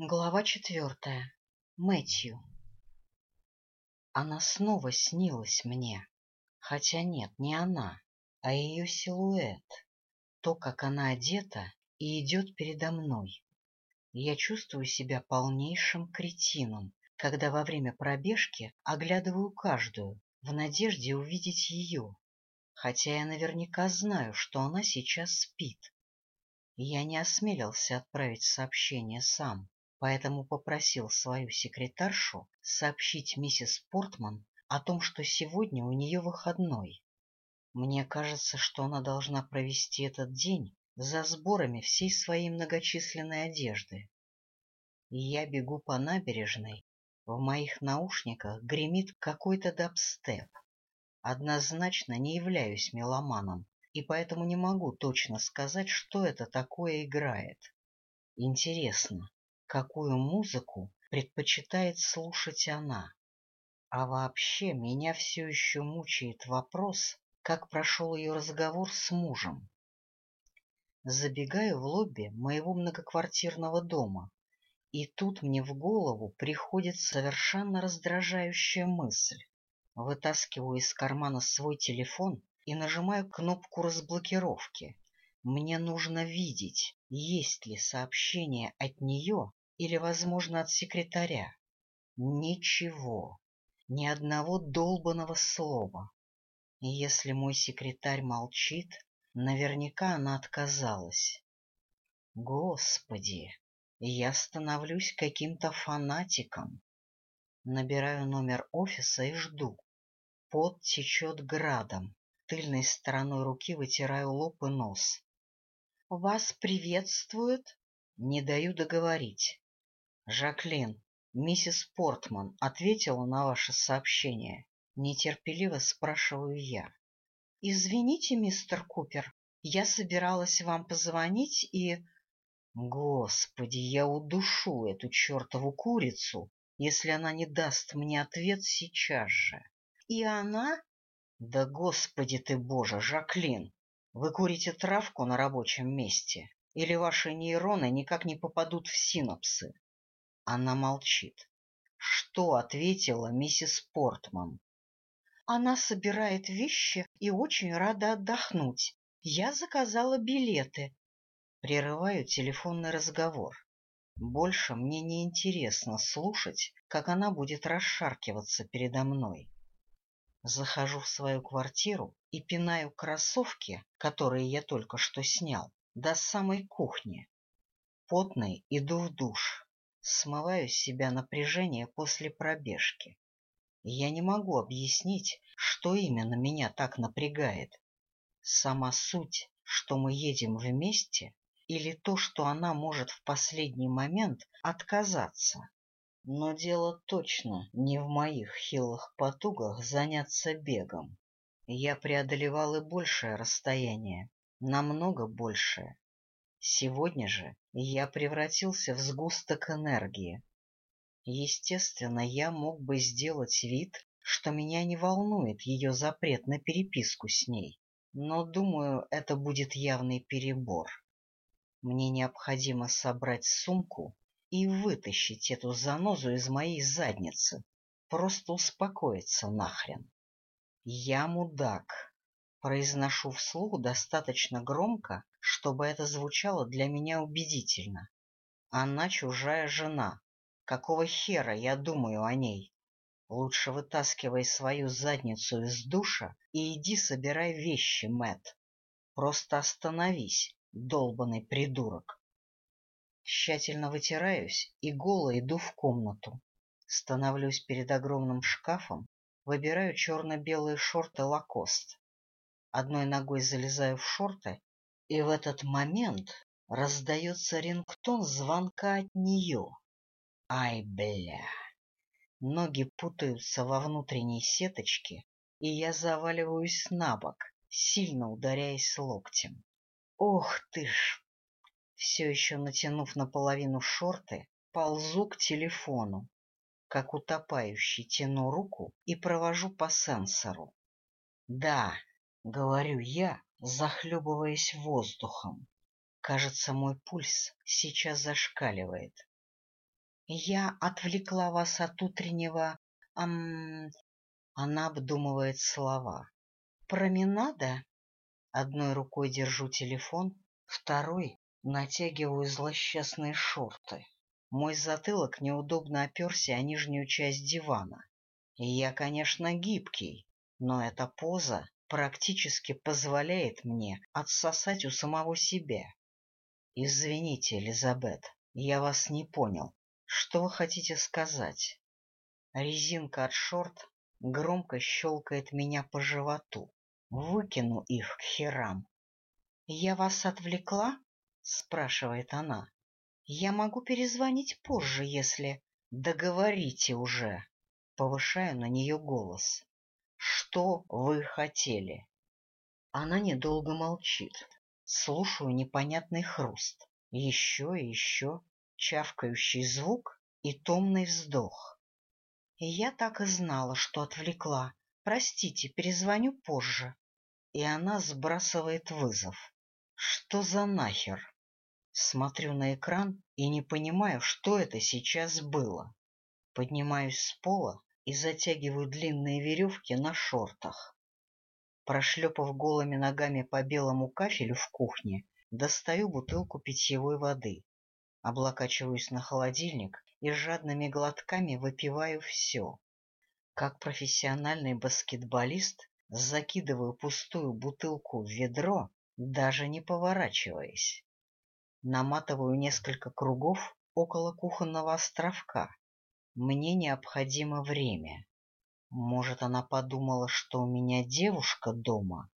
Глава четвертая. Мэтью. Она снова снилась мне. Хотя нет, не она, а ее силуэт. То, как она одета и идет передо мной. Я чувствую себя полнейшим кретином, когда во время пробежки оглядываю каждую, в надежде увидеть ее. Хотя я наверняка знаю, что она сейчас спит. Я не осмелился отправить сообщение сам поэтому попросил свою секретаршу сообщить миссис Портман о том, что сегодня у нее выходной. Мне кажется, что она должна провести этот день за сборами всей своей многочисленной одежды. Я бегу по набережной, в моих наушниках гремит какой-то дабстеп. Однозначно не являюсь меломаном, и поэтому не могу точно сказать, что это такое играет. Интересно, какую музыку предпочитает слушать она. А вообще меня все еще мучает вопрос, как прошел ее разговор с мужем. Забегаю в лобби моего многоквартирного дома, и тут мне в голову приходит совершенно раздражающая мысль. Вытаскиваю из кармана свой телефон и нажимаю кнопку разблокировки. Мне нужно видеть, есть ли сообщение от нее или, возможно, от секретаря. Ничего, ни одного долбанного слова. И если мой секретарь молчит, наверняка она отказалась. Господи, я становлюсь каким-то фанатиком. Набираю номер офиса и жду. Пот течет градом. Тыльной стороной руки вытираю лоб и нос. — Вас приветствует? Не даю договорить. Жаклин, миссис Портман ответила на ваше сообщение? Нетерпеливо спрашиваю я. Извините, мистер Купер, я собиралась вам позвонить и... Господи, я удушу эту чертову курицу, если она не даст мне ответ сейчас же. И она... Да господи ты боже, Жаклин, вы курите травку на рабочем месте? Или ваши нейроны никак не попадут в синапсы? Она молчит. Что ответила миссис Портман? Она собирает вещи и очень рада отдохнуть. Я заказала билеты. Прерываю телефонный разговор. Больше мне не интересно слушать, как она будет расшаркиваться передо мной. Захожу в свою квартиру и пинаю кроссовки, которые я только что снял, до самой кухни. Потный иду в душ смываю с себя напряжение после пробежки. Я не могу объяснить, что именно меня так напрягает. Сама суть, что мы едем вместе, или то, что она может в последний момент отказаться. Но дело точно не в моих хилых потугах заняться бегом. Я преодолевал и большее расстояние, намного большее. Сегодня же я превратился в сгусток энергии. Естественно, я мог бы сделать вид, что меня не волнует ее запрет на переписку с ней, но, думаю, это будет явный перебор. Мне необходимо собрать сумку и вытащить эту занозу из моей задницы, просто успокоиться нахрен. Я мудак, Произношу вслух достаточно громко, чтобы это звучало для меня убедительно. Она чужая жена. Какого хера я думаю о ней? Лучше вытаскивай свою задницу из душа и иди собирай вещи, Мэт. Просто остановись, долбанный придурок. Тщательно вытираюсь и голо иду в комнату. Становлюсь перед огромным шкафом, выбираю черно-белые шорты «Лакост» одной ногой залезаю в шорты, и в этот момент раздается рингтон звонка от нее. Ай, бля! Ноги путаются во внутренней сеточке, и я заваливаюсь на бок, сильно ударяясь локтем. Ох ты ж! Все еще натянув наполовину шорты, ползу к телефону. Как утопающий тяну руку и провожу по сенсору. Да, — говорю я, захлебываясь воздухом. Кажется, мой пульс сейчас зашкаливает. Я отвлекла вас от утреннего... Ам... Она обдумывает слова. Променада? Одной рукой держу телефон, второй натягиваю злосчастные шорты. Мой затылок неудобно оперся о нижнюю часть дивана. Я, конечно, гибкий, но эта поза практически позволяет мне отсосать у самого себя. Извините, Элизабет, я вас не понял. Что вы хотите сказать? Резинка от шорт громко щелкает меня по животу. Выкину их к херам. — Я вас отвлекла? — спрашивает она. — Я могу перезвонить позже, если... — Договорите уже. Повышаю на нее голос. — Что вы хотели? Она недолго молчит. Слушаю непонятный хруст. Еще и еще чавкающий звук и томный вздох. Я так и знала, что отвлекла. Простите, перезвоню позже. И она сбрасывает вызов. Что за нахер? Смотрю на экран и не понимаю, что это сейчас было. Поднимаюсь с пола и затягиваю длинные веревки на шортах. Прошлепав голыми ногами по белому кафелю в кухне, достаю бутылку питьевой воды, облокачиваюсь на холодильник и жадными глотками выпиваю все. Как профессиональный баскетболист закидываю пустую бутылку в ведро, даже не поворачиваясь. Наматываю несколько кругов около кухонного островка. Мне необходимо время. Может, она подумала, что у меня девушка дома?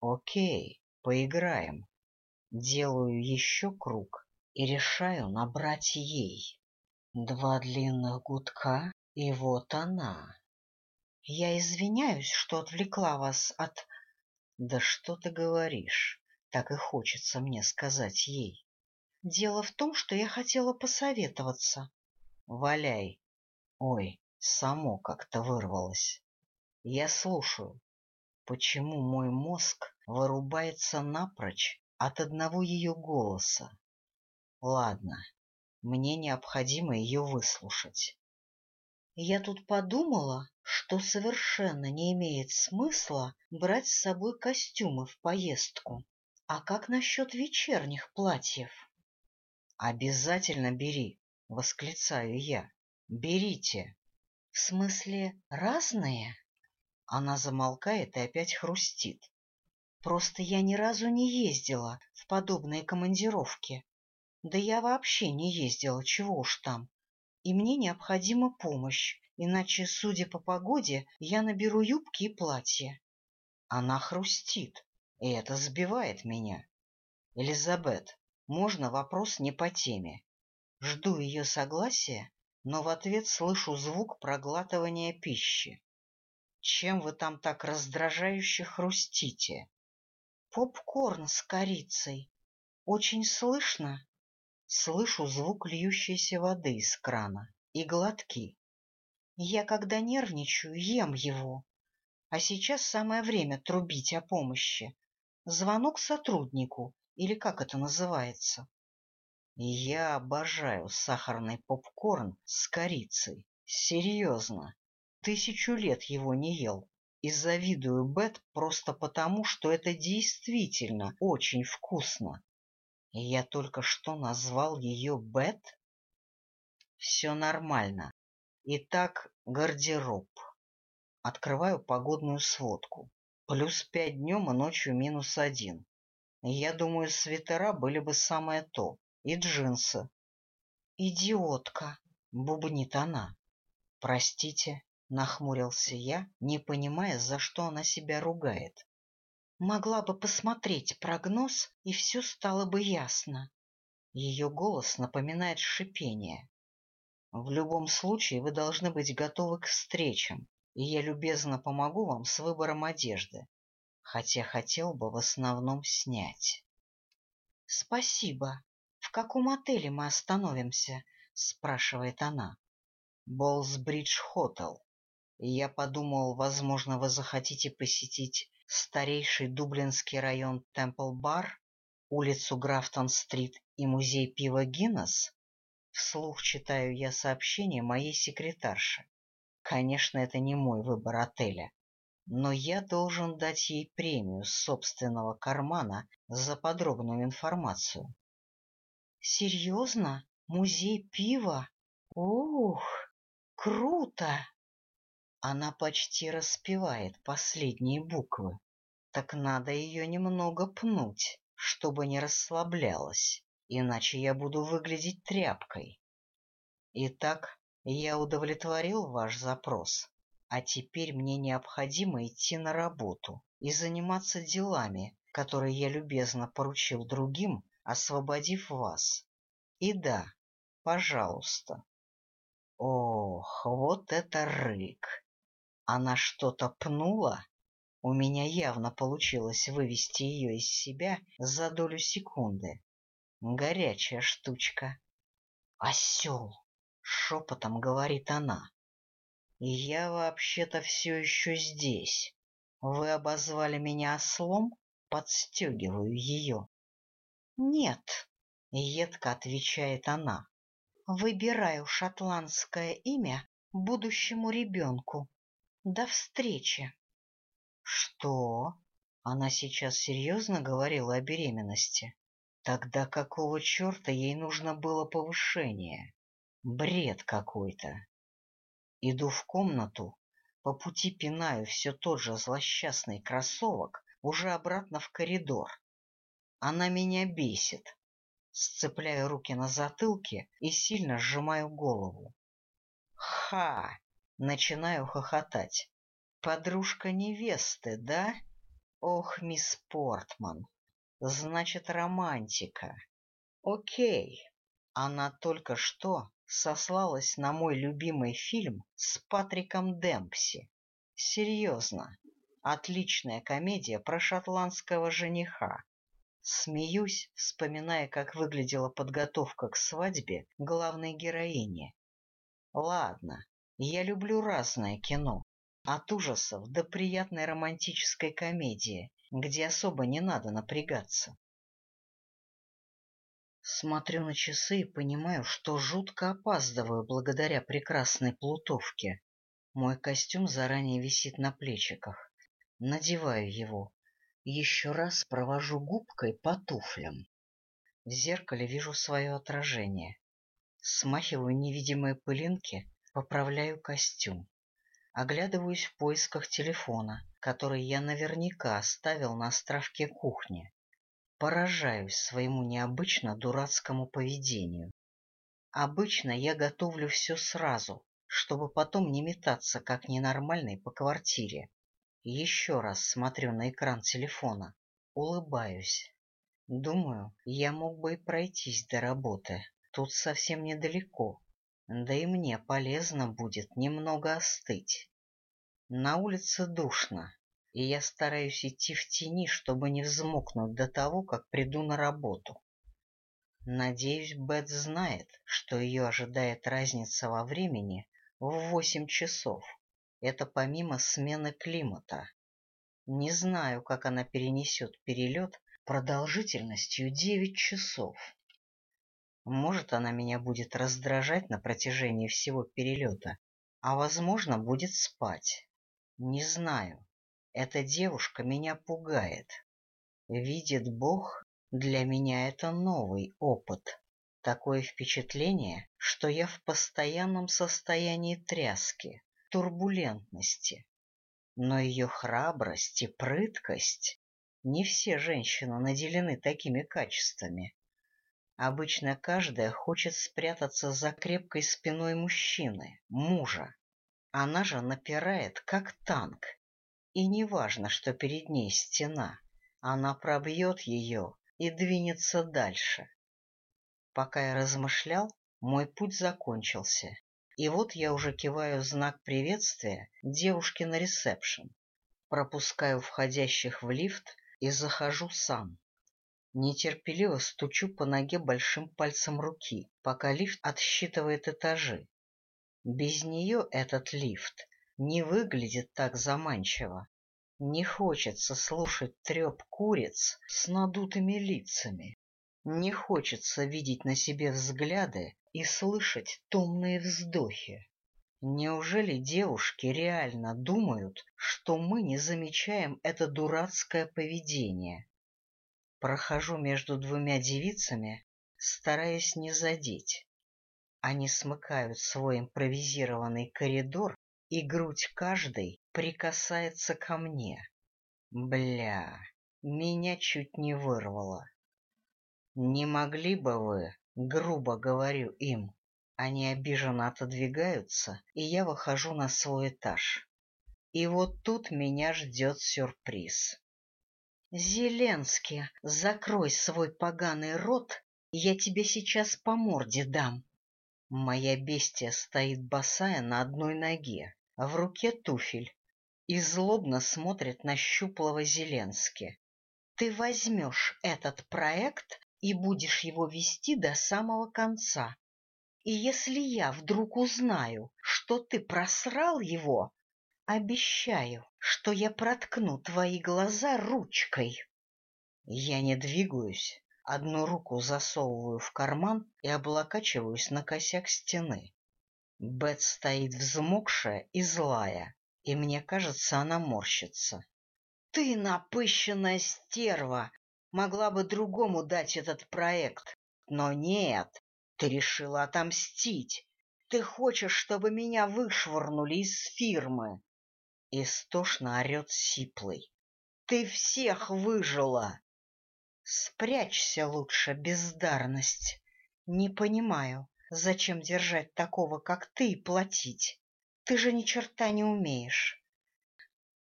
Окей, поиграем. Делаю еще круг и решаю набрать ей. Два длинных гудка, и вот она. Я извиняюсь, что отвлекла вас от... Да что ты говоришь? Так и хочется мне сказать ей. Дело в том, что я хотела посоветоваться. Валяй. Ой, само как-то вырвалось. Я слушаю. Почему мой мозг вырубается напрочь от одного ее голоса? Ладно, мне необходимо ее выслушать. Я тут подумала, что совершенно не имеет смысла брать с собой костюмы в поездку. А как насчет вечерних платьев? Обязательно бери, восклицаю я. Берите. В смысле, разные? Она замолкает и опять хрустит. Просто я ни разу не ездила в подобные командировки. Да я вообще не ездила, чего уж там. И мне необходима помощь, иначе, судя по погоде, я наберу юбки и платья. Она хрустит, и это сбивает меня. Элизабет, можно вопрос не по теме? Жду ее согласия но в ответ слышу звук проглатывания пищи. Чем вы там так раздражающе хрустите? Попкорн с корицей. Очень слышно? Слышу звук льющейся воды из крана и глотки. Я, когда нервничаю, ем его. А сейчас самое время трубить о помощи. Звонок сотруднику, или как это называется. Я обожаю сахарный попкорн с корицей. Серьезно. Тысячу лет его не ел. И завидую Бет просто потому, что это действительно очень вкусно. И я только что назвал ее Бет? Все нормально. Итак, гардероб. Открываю погодную сводку. Плюс пять днем и ночью минус один. Я думаю, свитера были бы самое то и джинсы. «Идиотка!» — бубнит она. «Простите», — нахмурился я, не понимая, за что она себя ругает. «Могла бы посмотреть прогноз, и все стало бы ясно». Ее голос напоминает шипение. «В любом случае вы должны быть готовы к встречам, и я любезно помогу вам с выбором одежды, хотя хотел бы в основном снять». «Спасибо», в каком отеле мы остановимся? — спрашивает она. — Болсбридж Хотел. Я подумал, возможно, вы захотите посетить старейший дублинский район Темпл-Бар, улицу Графтон-стрит и музей пива Гиннес. Вслух читаю я сообщение моей секретарши. Конечно, это не мой выбор отеля, но я должен дать ей премию с собственного кармана за подробную информацию. Серьезно? Музей пива? Ух, круто! Она почти распевает последние буквы. Так надо ее немного пнуть, чтобы не расслаблялась, иначе я буду выглядеть тряпкой. Итак, я удовлетворил ваш запрос, а теперь мне необходимо идти на работу и заниматься делами, которые я любезно поручил другим, освободив вас. И да, пожалуйста. Ох, вот это рык! Она что-то пнула? У меня явно получилось вывести ее из себя за долю секунды. Горячая штучка. Осел! шепотом говорит она. Я вообще-то все еще здесь. Вы обозвали меня ослом? Подстегиваю ее. Нет, едко отвечает она. Выбираю шотландское имя будущему ребенку. До встречи. Что? Она сейчас серьезно говорила о беременности? Тогда какого черта ей нужно было повышение? Бред какой-то. Иду в комнату, по пути пинаю все тот же злосчастный кроссовок уже обратно в коридор. Она меня бесит. Сцепляю руки на затылке и сильно сжимаю голову. Ха! Начинаю хохотать. Подружка невесты, да? Ох, мисс Портман. Значит, романтика. Окей. Она только что сослалась на мой любимый фильм с Патриком Демпси. Серьезно, отличная комедия про шотландского жениха. Смеюсь, вспоминая, как выглядела подготовка к свадьбе главной героини. Ладно, я люблю разное кино. От ужасов до приятной романтической комедии, где особо не надо напрягаться. Смотрю на часы и понимаю, что жутко опаздываю благодаря прекрасной плутовке. Мой костюм заранее висит на плечиках. Надеваю его. Еще раз провожу губкой по туфлям. В зеркале вижу свое отражение. Смахиваю невидимые пылинки, поправляю костюм. Оглядываюсь в поисках телефона, который я наверняка оставил на островке кухни поражаюсь своему необычно дурацкому поведению. Обычно я готовлю все сразу, чтобы потом не метаться, как ненормальный, по квартире. Еще раз смотрю на экран телефона, улыбаюсь. Думаю, я мог бы и пройтись до работы, тут совсем недалеко, да и мне полезно будет немного остыть. На улице душно, и я стараюсь идти в тени, чтобы не взмокнуть до того, как приду на работу. Надеюсь, Бет знает, что ее ожидает разница во времени в восемь часов. Это помимо смены климата. Не знаю, как она перенесет перелет продолжительностью девять часов. Может, она меня будет раздражать на протяжении всего перелета, а, возможно, будет спать. Не знаю. Эта девушка меня пугает. Видит Бог, для меня это новый опыт. Такое впечатление, что я в постоянном состоянии тряски, турбулентности. Но ее храбрость и прыткость... Не все женщины наделены такими качествами. Обычно каждая хочет спрятаться за крепкой спиной мужчины, мужа. Она же напирает, как танк, и не важно, что перед ней стена, она пробьет ее и двинется дальше. Пока я размышлял, мой путь закончился, и вот я уже киваю знак приветствия девушке на ресепшн, пропускаю входящих в лифт и захожу сам. Нетерпеливо стучу по ноге большим пальцем руки, пока лифт отсчитывает этажи. Без нее этот лифт не выглядит так заманчиво. Не хочется слушать треп куриц с надутыми лицами. Не хочется видеть на себе взгляды и слышать томные вздохи. Неужели девушки реально думают, что мы не замечаем это дурацкое поведение? Прохожу между двумя девицами, стараясь не задеть. Они смыкают свой импровизированный коридор, и грудь каждой прикасается ко мне. Бля, меня чуть не вырвало. Не могли бы вы, грубо говорю им, они обиженно отодвигаются, и я выхожу на свой этаж. И вот тут меня ждет сюрприз. «Зеленский, закрой свой поганый рот, я тебе сейчас по морде дам». Моя бестия стоит босая на одной ноге, а в руке туфель, и злобно смотрит на щуплого Зеленски. «Ты возьмешь этот проект и будешь его вести до самого конца. И если я вдруг узнаю, что ты просрал его, Обещаю, что я проткну твои глаза ручкой. Я не двигаюсь, одну руку засовываю в карман и облокачиваюсь на косяк стены. Бет стоит взмокшая и злая, и мне кажется, она морщится. Ты напыщенная стерва! Могла бы другому дать этот проект, но нет, ты решила отомстить. Ты хочешь, чтобы меня вышвырнули из фирмы. Истошно орет сиплый. Ты всех выжила! Спрячься лучше, бездарность. Не понимаю, зачем держать такого, как ты, и платить. Ты же ни черта не умеешь.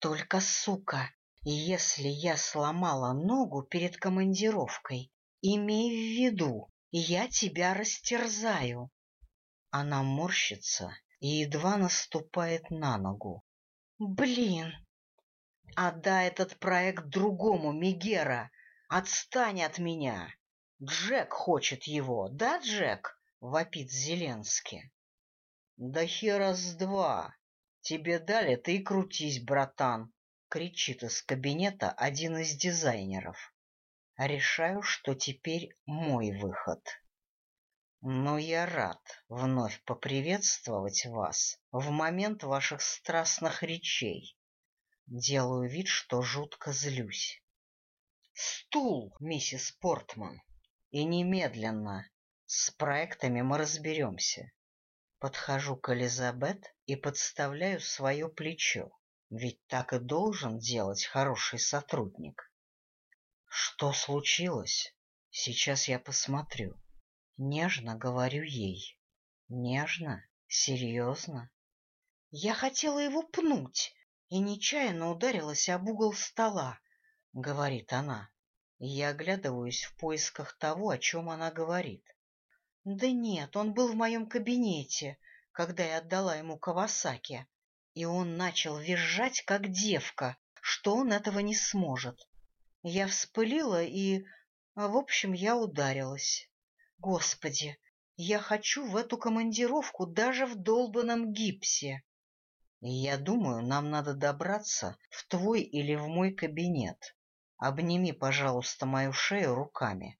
Только, сука, если я сломала ногу перед командировкой, имей в виду, я тебя растерзаю. Она морщится и едва наступает на ногу. Блин! Отдай этот проект другому, Мигера. Отстань от меня. Джек хочет его, да, Джек? Вопит Зеленский. Да хера с два. Тебе дали, ты и крутись, братан. Кричит из кабинета один из дизайнеров. Решаю, что теперь мой выход. Но я рад вновь поприветствовать вас в момент ваших страстных речей. Делаю вид, что жутко злюсь. Стул, миссис Портман. И немедленно. С проектами мы разберемся. Подхожу к Элизабет и подставляю свое плечо. Ведь так и должен делать хороший сотрудник. Что случилось? Сейчас я посмотрю. Нежно говорю ей. Нежно? Серьезно? Я хотела его пнуть и нечаянно ударилась об угол стола, — говорит она. Я оглядываюсь в поисках того, о чем она говорит. Да нет, он был в моем кабинете, когда я отдала ему Кавасаки, и он начал визжать, как девка, что он этого не сможет. Я вспылила и... В общем, я ударилась. Господи, я хочу в эту командировку даже в долбанном гипсе. Я думаю, нам надо добраться в твой или в мой кабинет. Обними, пожалуйста, мою шею руками.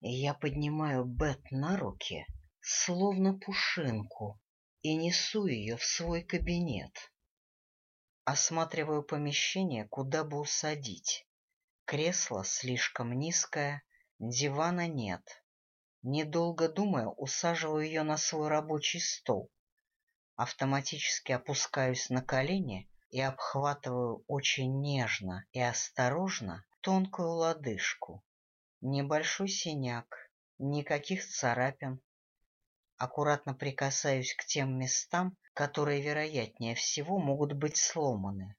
Я поднимаю Бет на руки, словно пушинку, и несу ее в свой кабинет. Осматриваю помещение, куда бы усадить. Кресло слишком низкое, дивана нет. Недолго думая, усаживаю ее на свой рабочий стол. Автоматически опускаюсь на колени и обхватываю очень нежно и осторожно тонкую лодыжку. Небольшой синяк, никаких царапин. Аккуратно прикасаюсь к тем местам, которые, вероятнее всего, могут быть сломаны.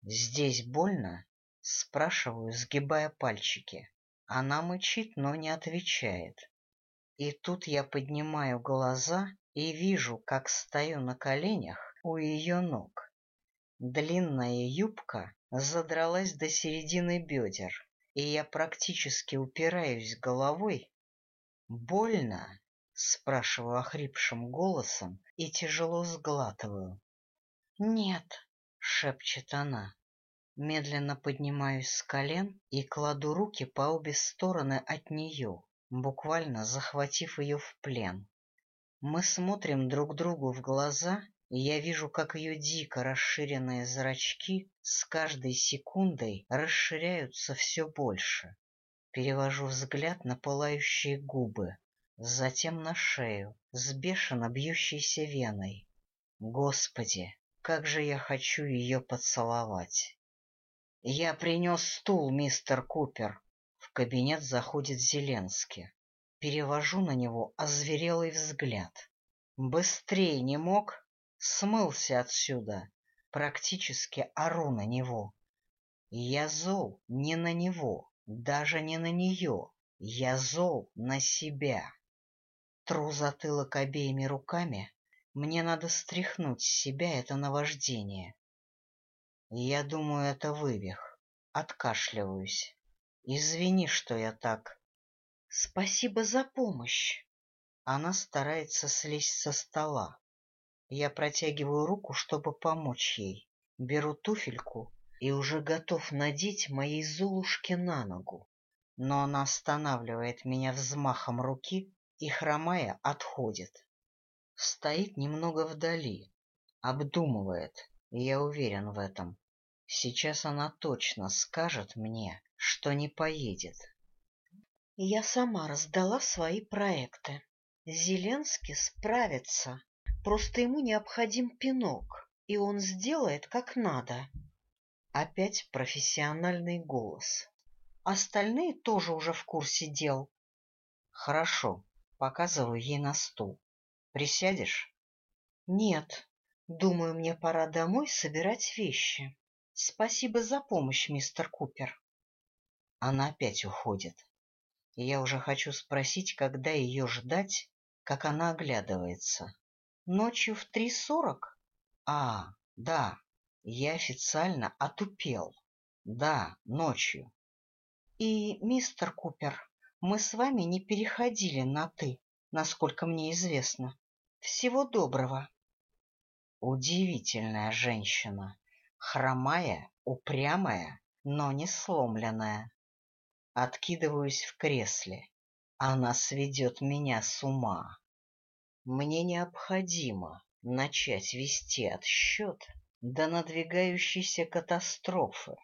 «Здесь больно?» — спрашиваю, сгибая пальчики. Она мычит, но не отвечает. И тут я поднимаю глаза и вижу, как стою на коленях у ее ног. Длинная юбка задралась до середины бедер, и я практически упираюсь головой. «Больно?» — спрашиваю охрипшим голосом и тяжело сглатываю. «Нет», — шепчет она. Медленно поднимаюсь с колен и кладу руки по обе стороны от нее, буквально захватив ее в плен. Мы смотрим друг другу в глаза, и я вижу, как ее дико расширенные зрачки с каждой секундой расширяются все больше. Перевожу взгляд на пылающие губы, затем на шею с бешено бьющейся веной. Господи, как же я хочу ее поцеловать! Я принес стул, мистер Купер. В кабинет заходит Зеленский. Перевожу на него озверелый взгляд. Быстрее не мог? Смылся отсюда. Практически ору на него. Я зол не на него, даже не на нее. Я зол на себя. Тру затылок обеими руками. Мне надо стряхнуть с себя это наваждение. Я думаю, это вывих. Откашливаюсь. Извини, что я так. Спасибо за помощь. Она старается слезть со стола. Я протягиваю руку, чтобы помочь ей. Беру туфельку и уже готов надеть моей Золушке на ногу. Но она останавливает меня взмахом руки и, хромая, отходит. Стоит немного вдали, обдумывает, и я уверен в этом. Сейчас она точно скажет мне, что не поедет. Я сама раздала свои проекты. Зеленский справится, просто ему необходим пинок, и он сделает как надо. Опять профессиональный голос. Остальные тоже уже в курсе дел. Хорошо, показываю ей на стул. Присядешь? Нет, думаю, мне пора домой собирать вещи. Спасибо за помощь, мистер Купер. Она опять уходит. Я уже хочу спросить, когда ее ждать, как она оглядывается. Ночью в три сорок? А, да, я официально отупел. Да, ночью. И, мистер Купер, мы с вами не переходили на «ты», насколько мне известно. Всего доброго. Удивительная женщина, хромая, упрямая, но не сломленная. Откидываюсь в кресле. Она сведет меня с ума. Мне необходимо начать вести отсчет до надвигающейся катастрофы.